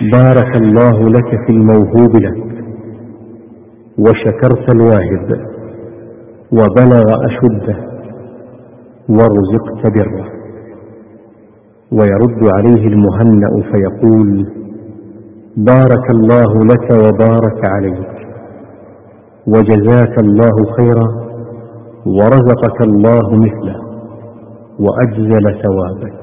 بارك الله لك في الموهوب لك وشكرت الواهب وبلغ أشده وارزقت بره. ويرد عليه المهنأ فيقول بارك الله لك وبارك عليك وجزاك الله خيرا ورزقك الله مثله وأجزل ثوابك.